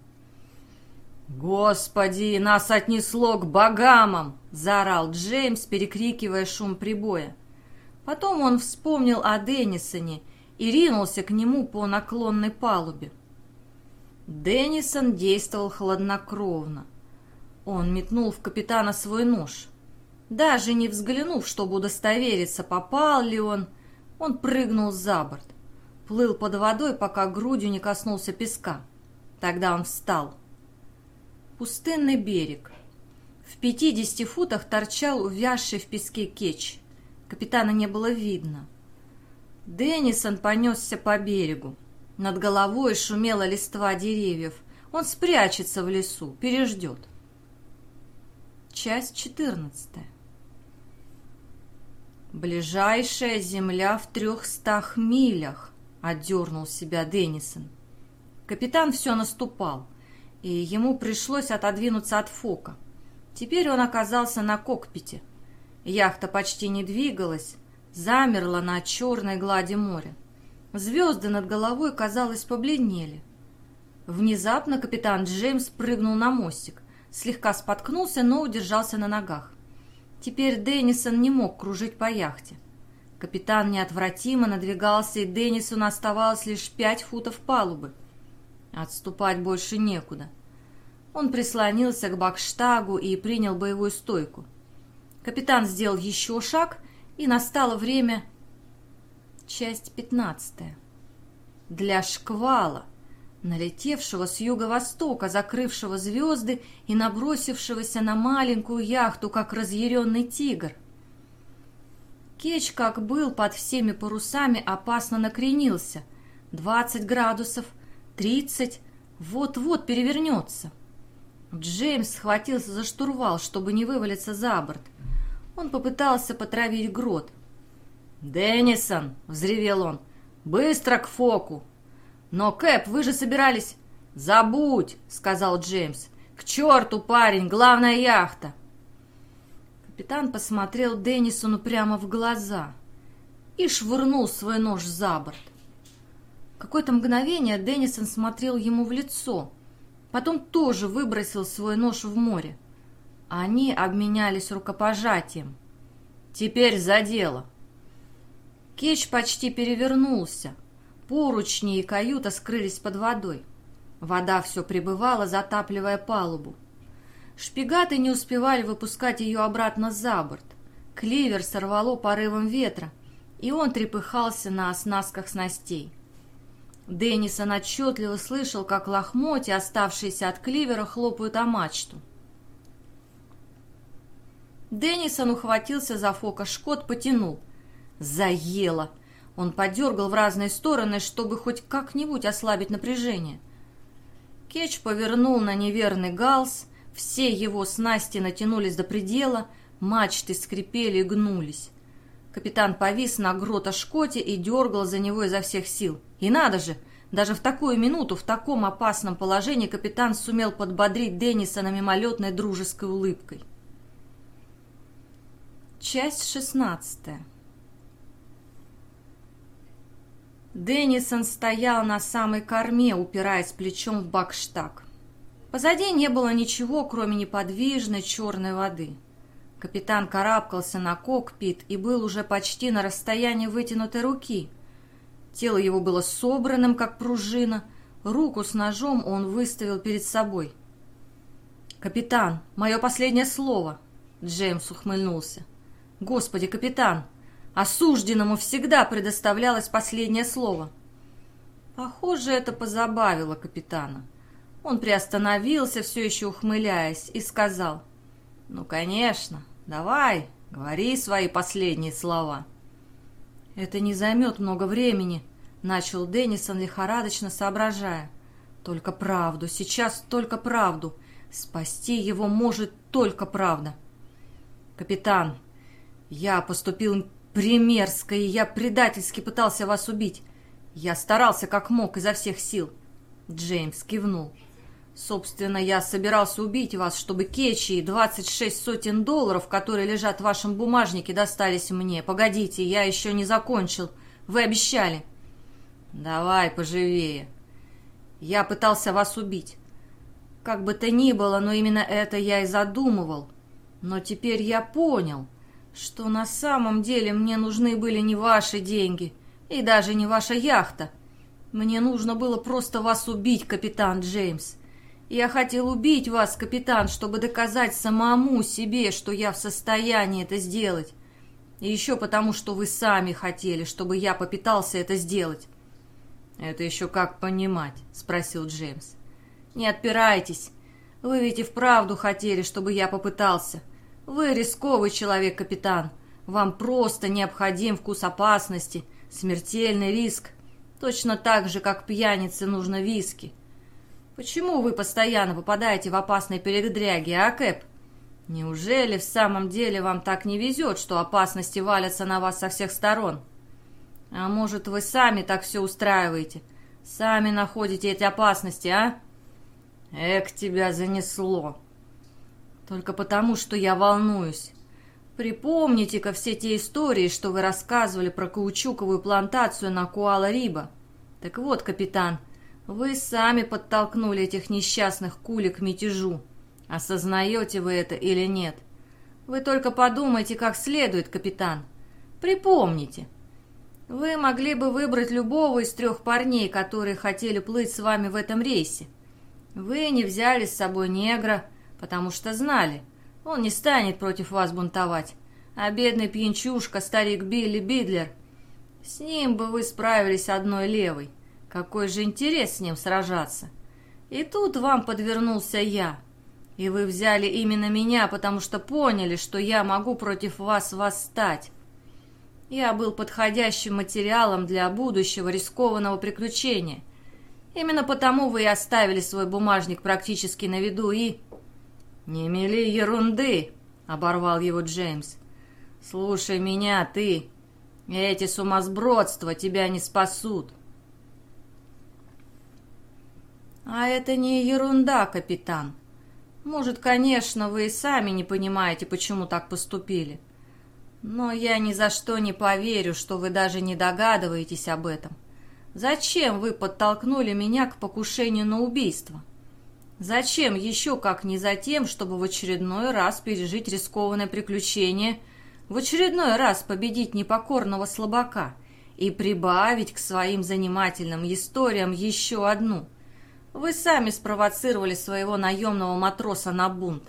«Господи, нас отнесло к богамам!» — заорал Джеймс, перекрикивая шум прибоя. Потом он вспомнил о Деннисоне и ринулся к нему по наклонной палубе. Деннисон действовал хладнокровно. Он метнул в капитана свой нож. Даже не взглянув, чтобы удостовериться, попал ли он, он прыгнул за борт. Плыл под водой, пока грудью не коснулся песка. Тогда он встал. Пустынный берег. В пятидесяти футах торчал увязший в песке кетч. Капитана не было видно. Деннисон понесся по берегу. Над головой шумела листва деревьев. Он спрячется в лесу, переждет. Часть четырнадцатая. «Ближайшая земля в трехстах милях», — отдернул себя Деннисон. Капитан все наступал, и ему пришлось отодвинуться от фока. Теперь он оказался на кокпите. Яхта почти не двигалась, замерла на черной глади моря. Звезды над головой, казалось, побледнели. Внезапно капитан Джеймс прыгнул на мостик, слегка споткнулся, но удержался на ногах. Теперь Деннисон не мог кружить по яхте. Капитан неотвратимо надвигался, и Деннисону оставалось лишь пять футов палубы. Отступать больше некуда. Он прислонился к бакштагу и принял боевую стойку. Капитан сделал еще шаг, и настало время... Часть пятнадцатая. Для шквала налетевшего с юго-востока, закрывшего звезды и набросившегося на маленькую яхту, как разъяренный тигр. Кеч, как был под всеми парусами, опасно накренился. Двадцать градусов, тридцать, вот-вот перевернется. Джеймс схватился за штурвал, чтобы не вывалиться за борт. Он попытался потравить грот. «Деннисон!» — взревел он. «Быстро к фоку! «Но, Кэп, вы же собирались...» «Забудь!» — сказал Джеймс. «К черту, парень! Главная яхта!» Капитан посмотрел Деннисону прямо в глаза и швырнул свой нож за борт. Какое-то мгновение Деннисон смотрел ему в лицо, потом тоже выбросил свой нож в море. Они обменялись рукопожатием. «Теперь за дело!» Кетч почти перевернулся — Поручни и каюта скрылись под водой. Вода все прибывала, затапливая палубу. Шпигаты не успевали выпускать ее обратно за борт. Кливер сорвало порывом ветра, и он трепыхался на оснастках снастей. Деннисон отчетливо слышал, как лохмотья, оставшиеся от кливера, хлопают о мачту. Деннисон ухватился за фока шкот, потянул. «Заело!» Он подергал в разные стороны, чтобы хоть как-нибудь ослабить напряжение. Кетч повернул на неверный галс, все его снасти натянулись до предела, мачты скрипели и гнулись. Капитан повис на грота шкоте и дергал за него изо всех сил. И надо же! Даже в такую минуту, в таком опасном положении капитан сумел подбодрить Деннисона мимолетной дружеской улыбкой. Часть шестнадцатая. Деннисон стоял на самой корме, упираясь плечом в бакштаг. Позади не было ничего, кроме неподвижной черной воды. Капитан карабкался на кокпит и был уже почти на расстоянии вытянутой руки. Тело его было собранным, как пружина. Руку с ножом он выставил перед собой. «Капитан, мое последнее слово!» Джеймс ухмыльнулся. «Господи, капитан, Осужденному всегда предоставлялось последнее слово. Похоже, это позабавило капитана. Он приостановился, все еще ухмыляясь, и сказал, «Ну, конечно, давай, говори свои последние слова». «Это не займет много времени», — начал Деннисон, лихорадочно соображая. «Только правду, сейчас только правду. Спасти его может только правда». «Капитан, я поступил Примерзко, и я предательски пытался вас убить. Я старался как мог изо всех сил. Джеймс кивнул. Собственно, я собирался убить вас, чтобы Кетчи и двадцать шесть сотен долларов, которые лежат в вашем бумажнике, достались мне. Погодите, я еще не закончил. Вы обещали. Давай поживее. Я пытался вас убить. Как бы то ни было, но именно это я и задумывал. Но теперь я понял — что на самом деле мне нужны были не ваши деньги и даже не ваша яхта. Мне нужно было просто вас убить, капитан Джеймс. Я хотел убить вас, капитан, чтобы доказать самому себе, что я в состоянии это сделать. И еще потому, что вы сами хотели, чтобы я попытался это сделать». «Это еще как понимать?» — спросил Джеймс. «Не отпирайтесь. Вы ведь и вправду хотели, чтобы я попытался. Вы рисковый человек, капитан. Вам просто необходим вкус опасности, смертельный риск. Точно так же, как пьянице нужно виски. Почему вы постоянно попадаете в опасные передряги, а, Кэп? Неужели в самом деле вам так не везет, что опасности валятся на вас со всех сторон? А может, вы сами так все устраиваете? Сами находите эти опасности, а? Эк, тебя занесло. Только потому, что я волнуюсь. Припомните-ка все те истории, что вы рассказывали про каучуковую плантацию на Куала-Риба. Так вот, капитан, вы сами подтолкнули этих несчастных кулик к мятежу. Осознаете вы это или нет? Вы только подумайте как следует, капитан. Припомните. Вы могли бы выбрать любого из трех парней, которые хотели плыть с вами в этом рейсе. Вы не взяли с собой негра, потому что знали, он не станет против вас бунтовать. А бедный пьянчушка, старик Билли Бидлер, с ним бы вы справились одной левой. Какой же интерес с ним сражаться? И тут вам подвернулся я. И вы взяли именно меня, потому что поняли, что я могу против вас восстать. Я был подходящим материалом для будущего рискованного приключения. Именно потому вы и оставили свой бумажник практически на виду и... «Не мели ерунды!» — оборвал его Джеймс. «Слушай меня, ты! Эти сумасбродства тебя не спасут!» «А это не ерунда, капитан. Может, конечно, вы и сами не понимаете, почему так поступили. Но я ни за что не поверю, что вы даже не догадываетесь об этом. Зачем вы подтолкнули меня к покушению на убийство? Зачем еще как не за тем, чтобы в очередной раз пережить рискованное приключение, в очередной раз победить непокорного слабака и прибавить к своим занимательным историям еще одну? Вы сами спровоцировали своего наемного матроса на бунт.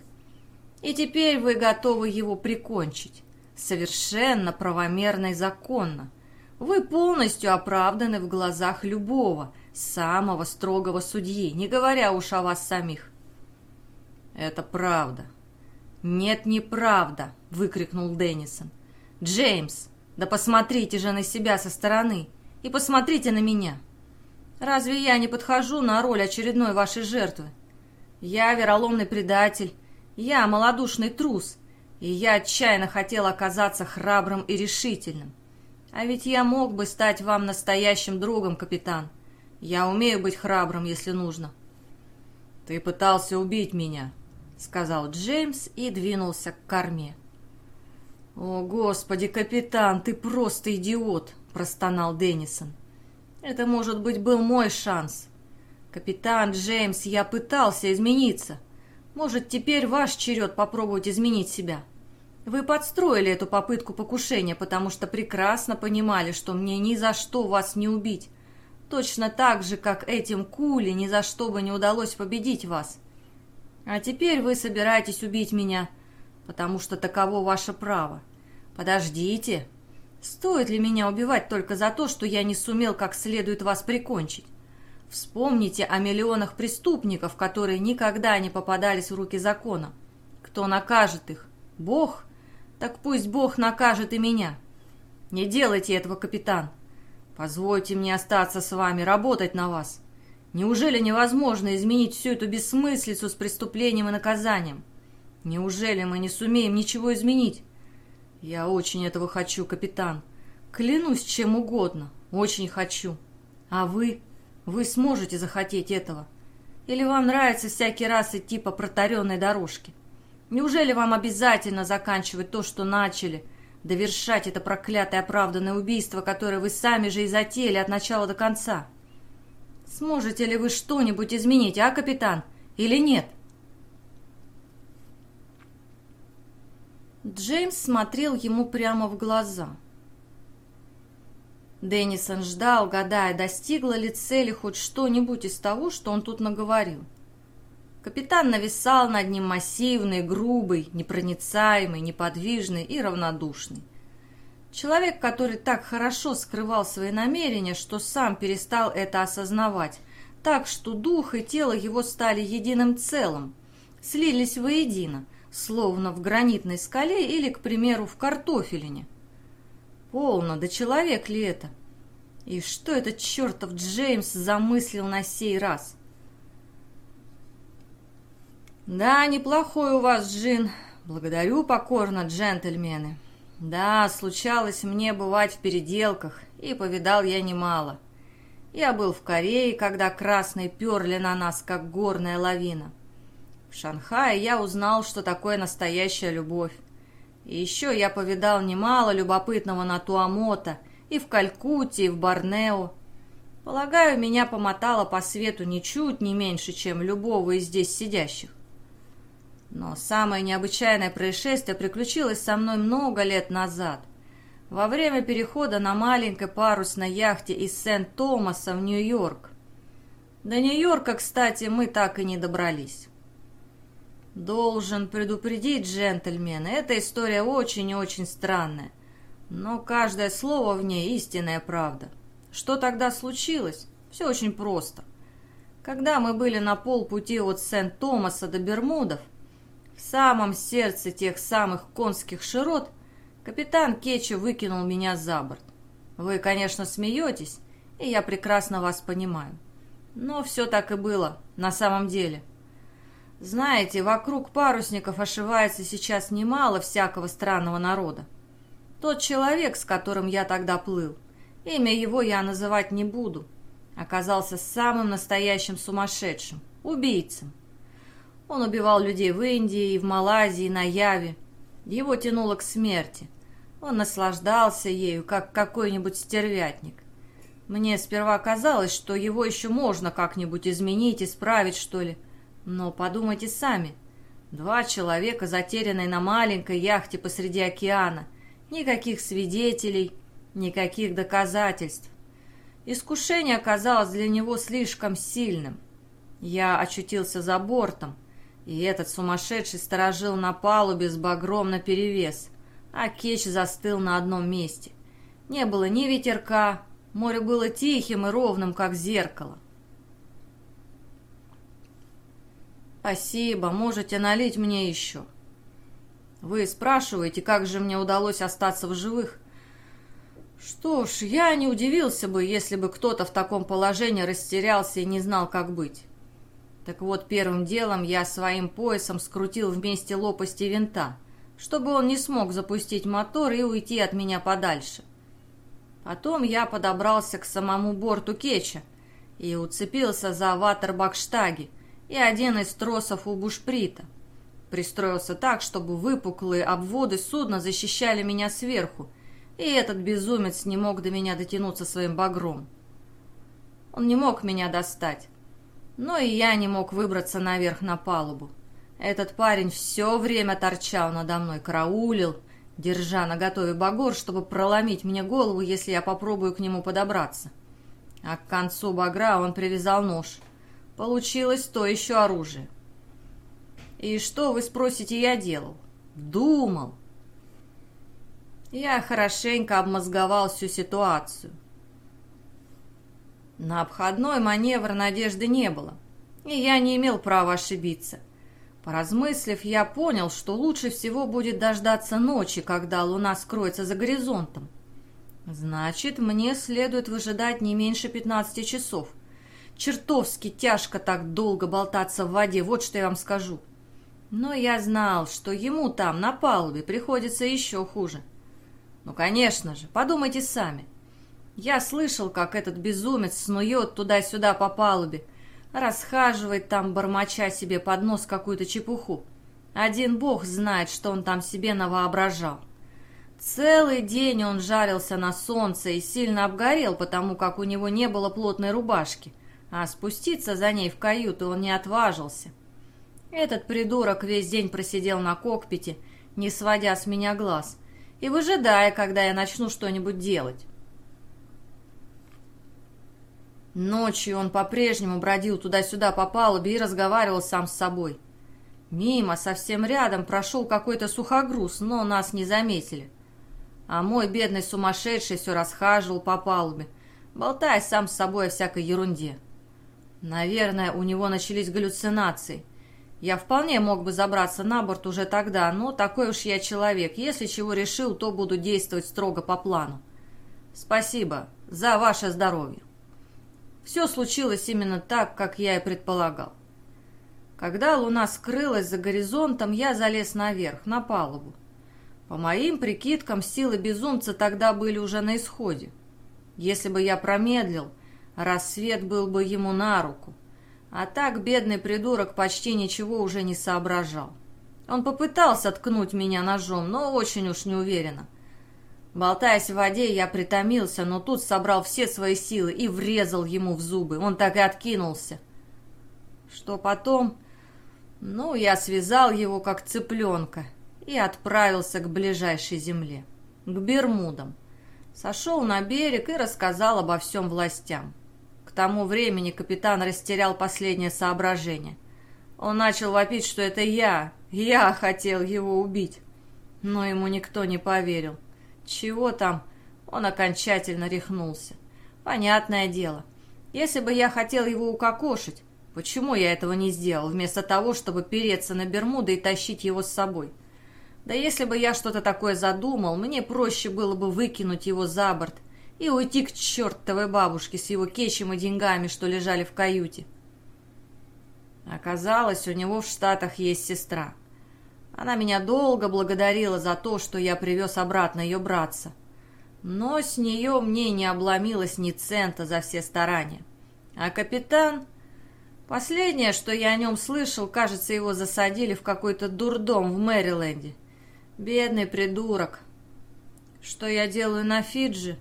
И теперь вы готовы его прикончить совершенно правомерно и законно. Вы полностью оправданы в глазах любого, самого строгого судьи, не говоря уж о вас самих. Это правда. Нет, неправда, выкрикнул Деннисон. Джеймс, да посмотрите же на себя со стороны и посмотрите на меня. Разве я не подхожу на роль очередной вашей жертвы? Я вероломный предатель, я малодушный трус, и я отчаянно хотел оказаться храбрым и решительным. А ведь я мог бы стать вам настоящим другом, капитан. Я умею быть храбрым, если нужно. Ты пытался убить меня, сказал Джеймс и двинулся к корме. О, господи, капитан, ты просто идиот, простонал Деннисон. Это, может быть, был мой шанс. Капитан Джеймс, я пытался измениться. Может, теперь ваш черед попробовать изменить себя. Вы подстроили эту попытку покушения, потому что прекрасно понимали, что мне ни за что вас не убить. Точно так же, как этим Кули ни за что бы не удалось победить вас. А теперь вы собираетесь убить меня, потому что таково ваше право. Подождите. Стоит ли меня убивать только за то, что я не сумел как следует вас прикончить? Вспомните о миллионах преступников, которые никогда не попадались в руки закона. Кто накажет их? Бог? Так пусть Бог накажет и меня. Не делайте этого, капитан. Позвольте мне остаться с вами, работать на вас. Неужели невозможно изменить всю эту бессмыслицу с преступлением и наказанием? Неужели мы не сумеем ничего изменить? Я очень этого хочу, капитан. Клянусь чем угодно. Очень хочу. А вы? Вы сможете захотеть этого? Или вам нравится всякий раз идти по протаренной дорожке? Неужели вам обязательно заканчивать то, что начали, довершать это проклятое оправданное убийство, которое вы сами же и затеяли от начала до конца? Сможете ли вы что-нибудь изменить, а, капитан, или нет?» Джеймс смотрел ему прямо в глаза. Деннисон ждал, гадая, достигла ли цели хоть что-нибудь из того, что он тут наговорил. Капитан нависал над ним массивный, грубый, непроницаемый, неподвижный и равнодушный. Человек, который так хорошо скрывал свои намерения, что сам перестал это осознавать, так что дух и тело его стали единым целым, слились воедино, словно в гранитной скале или, к примеру, в картофелине. Полно, да человек ли это? И что этот чертов Джеймс замыслил на сей раз? Да, неплохой у вас джин. Благодарю покорно, джентльмены. Да, случалось мне бывать в переделках, и повидал я немало. Я был в Корее, когда красные перли на нас, как горная лавина. В Шанхае я узнал, что такое настоящая любовь. И еще я повидал немало любопытного на Туамота, и в Калькутте, и в Борнео. Полагаю, меня помотало по свету ничуть не меньше, чем любого из здесь сидящих. Но самое необычайное происшествие приключилось со мной много лет назад. Во время перехода на маленькой парусной яхте из Сент-Томаса в Нью-Йорк. До Нью-Йорка, кстати, мы так и не добрались. Должен предупредить, джентльмены, эта история очень и очень странная. Но каждое слово в ней истинная правда. Что тогда случилось? Все очень просто. Когда мы были на полпути от Сент-Томаса до Бермудов, в самом сердце тех самых конских широт, капитан Кетчу выкинул меня за борт. Вы, конечно, смеетесь, и я прекрасно вас понимаю. Но все так и было, на самом деле. Знаете, вокруг парусников ошивается сейчас немало всякого странного народа. Тот человек, с которым я тогда плыл, имя его я называть не буду, оказался самым настоящим сумасшедшим, убийцем. Он убивал людей в Индии, и в Малайзии, и на Яве. Его тянуло к смерти. Он наслаждался ею, как какой-нибудь стервятник. Мне сперва казалось, что его еще можно как-нибудь изменить, исправить, что ли. Но подумайте сами. Два человека, затерянные на маленькой яхте посреди океана. Никаких свидетелей, никаких доказательств. Искушение оказалось для него слишком сильным. Я очутился за бортом, и этот сумасшедший сторожил на палубе с багром наперевес, а Кеч застыл на одном месте. Не было ни ветерка, море было тихим и ровным, как зеркало. «Спасибо, можете налить мне еще». «Вы спрашиваете, как же мне удалось остаться в живых?» «Что ж, я не удивился бы, если бы кто-то в таком положении растерялся и не знал, как быть». Так вот, первым делом я своим поясом скрутил вместе лопасти винта, чтобы он не смог запустить мотор и уйти от меня подальше. Потом я подобрался к самому борту кетча и уцепился за ватербакштаги, и один из тросов у бушприта. Пристроился так, чтобы выпуклые обводы судна защищали меня сверху, и этот безумец не мог до меня дотянуться своим багром. Он не мог меня достать, но и я не мог выбраться наверх на палубу. Этот парень все время торчал надо мной, караулил, держа на готове багор, чтобы проломить мне голову, если я попробую к нему подобраться. А к концу багра он привязал нож — Получилось то еще оружие. И что, вы спросите, я делал? Думал. Я хорошенько обмозговал всю ситуацию. На обходной маневр надежды не было, и я не имел права ошибиться. Поразмыслив, я понял, что лучше всего будет дождаться ночи, когда луна скроется за горизонтом. Значит, мне следует выжидать не меньше 15 часов. Чертовски тяжко так долго болтаться в воде, вот что я вам скажу. Но я знал, что ему там, на палубе, приходится еще хуже. Ну, конечно же, подумайте сами. Я слышал, как этот безумец снует туда-сюда по палубе, расхаживает там, бормоча себе под нос какую-то чепуху. Один бог знает, что он там себе навоображал. Целый день он жарился на солнце и сильно обгорел, потому как у него не было плотной рубашки а спуститься за ней в каюту он не отважился. Этот придурок весь день просидел на кокпите, не сводя с меня глаз, и выжидая, когда я начну что-нибудь делать. Ночью он по-прежнему бродил туда-сюда по палубе и разговаривал сам с собой. Мимо, совсем рядом, прошел какой-то сухогруз, но нас не заметили. А мой бедный сумасшедший все расхаживал по палубе, болтая сам с собой о всякой ерунде. Наверное, у него начались галлюцинации. Я вполне мог бы забраться на борт уже тогда, но такой уж я человек. Если чего решил, то буду действовать строго по плану. Спасибо за ваше здоровье. Все случилось именно так, как я и предполагал. Когда луна скрылась за горизонтом, я залез наверх, на палубу. По моим прикидкам, силы безумца тогда были уже на исходе. Если бы я промедлил, рассвет был бы ему на руку. А так бедный придурок почти ничего уже не соображал. Он попытался ткнуть меня ножом, но очень уж неуверенно. Болтаясь в воде, я притомился, но тут собрал все свои силы и врезал ему в зубы. Он так и откинулся. Что потом? Ну, я связал его, как цыпленка, и отправился к ближайшей земле, к Бермудам. Сошел на берег и рассказал обо всем властям. К тому времени капитан растерял последнее соображение. Он начал вопить, что это я, я хотел его убить. Но ему никто не поверил. Чего там? Он окончательно рехнулся. Понятное дело. Если бы я хотел его укокошить, Почему я этого не сделал, вместо того, чтобы переться на Бермуды и тащить его с собой? Да если бы я что-то такое задумал, мне проще было бы выкинуть его за борт и уйти к чертовой бабушке с его кечем и деньгами, что лежали в каюте. Оказалось, у него в Штатах есть сестра. Она меня долго благодарила за то, что я привез обратно ее братца. Но с нее мне не обломилось ни цента за все старания. А капитан... Последнее, что я о нем слышал, кажется, его засадили в какой-то дурдом в Мэриленде. Бедный придурок. Что я делаю на Фиджи?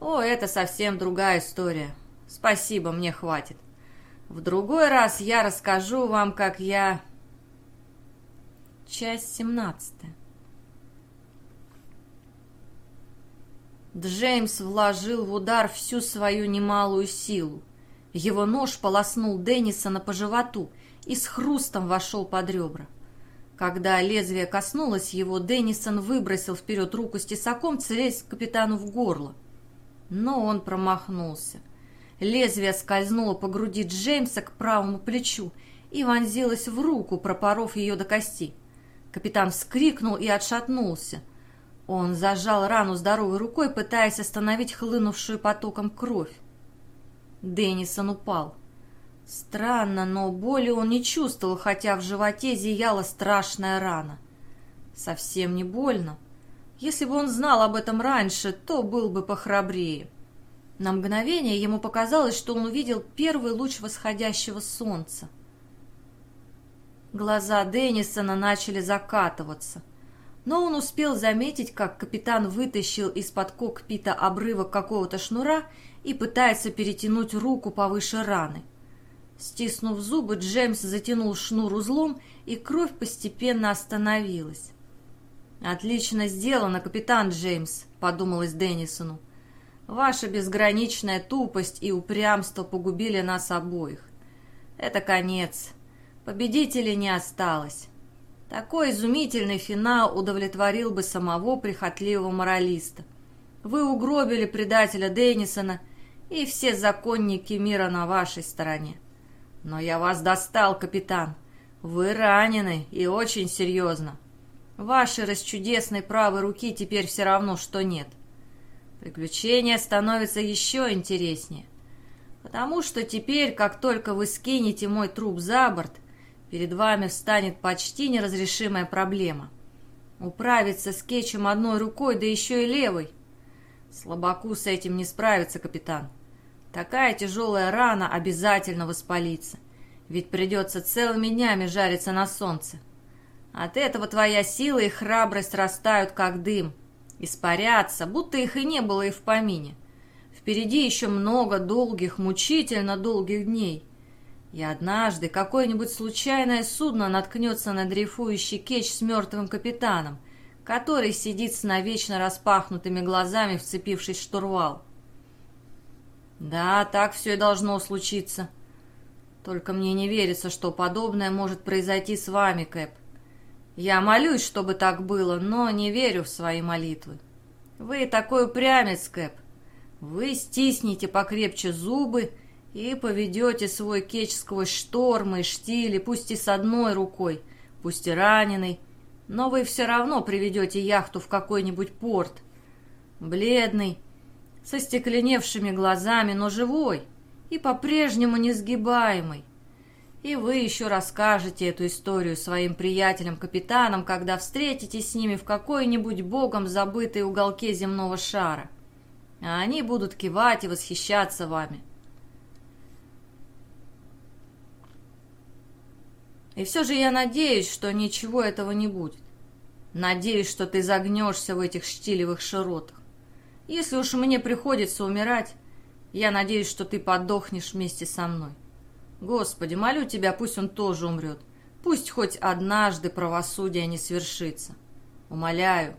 О, это совсем другая история. Спасибо, мне хватит. В другой раз я расскажу вам, как я... Часть семнадцатая. Джеймс вложил в удар всю свою немалую силу. Его нож полоснул Деннисона по животу и с хрустом вошел под ребра. Когда лезвие коснулось его, Деннисон выбросил вперед руку с тесаком, целясь капитану в горло. Но он промахнулся. Лезвие скользнуло по груди Джеймса к правому плечу и вонзилось в руку, пропоров ее до кости. Капитан вскрикнул и отшатнулся. Он зажал рану здоровой рукой, пытаясь остановить хлынувшую потоком кровь. Деннисон упал. Странно, но боли он не чувствовал, хотя в животе зияла страшная рана. Совсем не больно. Если бы он знал об этом раньше, то был бы похрабрее. На мгновение ему показалось, что он увидел первый луч восходящего солнца. Глаза Деннисона начали закатываться. Но он успел заметить, как капитан вытащил из-под кокпита обрывок какого-то шнура и пытается перетянуть руку повыше раны. Стиснув зубы, Джеймс затянул шнур узлом, и кровь постепенно остановилась. «Отлично сделано, капитан Джеймс», — подумалось Деннисону. «Ваша безграничная тупость и упрямство погубили нас обоих. Это конец. Победителей не осталось». Такой изумительный финал удовлетворил бы самого прихотливого моралиста. Вы угробили предателя Деннисона и все законники мира на вашей стороне. Но я вас достал, капитан. Вы ранены и очень серьезно. Вашей расчудесной правой руки теперь все равно, что нет. Приключение становится еще интереснее. Потому что теперь, как только вы скинете мой труп за борт, перед вами встанет почти неразрешимая проблема. Управиться с кетчем одной рукой, да еще и левой. Слабаку с этим не справится, капитан. Такая тяжелая рана обязательно воспалится, ведь придется целыми днями жариться на солнце. От этого твоя сила и храбрость растают, как дым, испарятся, будто их и не было и в помине. Впереди еще много долгих, мучительно долгих дней. И однажды какое-нибудь случайное судно наткнется на дрейфующий кетч с мертвым капитаном, который сидит с навечно распахнутыми глазами, вцепившись в штурвал. Да, так все и должно случиться. Только мне не верится, что подобное может произойти с вами, Кэп. Я молюсь, чтобы так было, но не верю в свои молитвы. Вы такой упрямец, Кэп. Вы стисните покрепче зубы и поведете свой кетч сквозь штормы штили, пусть и с одной рукой, пусть и раненый, но вы все равно приведете яхту в какой-нибудь порт. Бледный, со стекленевшими глазами, но живой и по-прежнему несгибаемый. И вы еще расскажете эту историю своим приятелям-капитанам, когда встретитесь с ними в какой-нибудь богом забытой уголке земного шара. А они будут кивать и восхищаться вами. И все же я надеюсь, что ничего этого не будет. Надеюсь, что ты загнешься в этих штилевых широтах. Если уж мне приходится умирать, я надеюсь, что ты подохнешь вместе со мной. Господи, молю тебя, пусть он тоже умрет. Пусть хоть однажды правосудие не свершится. Умоляю,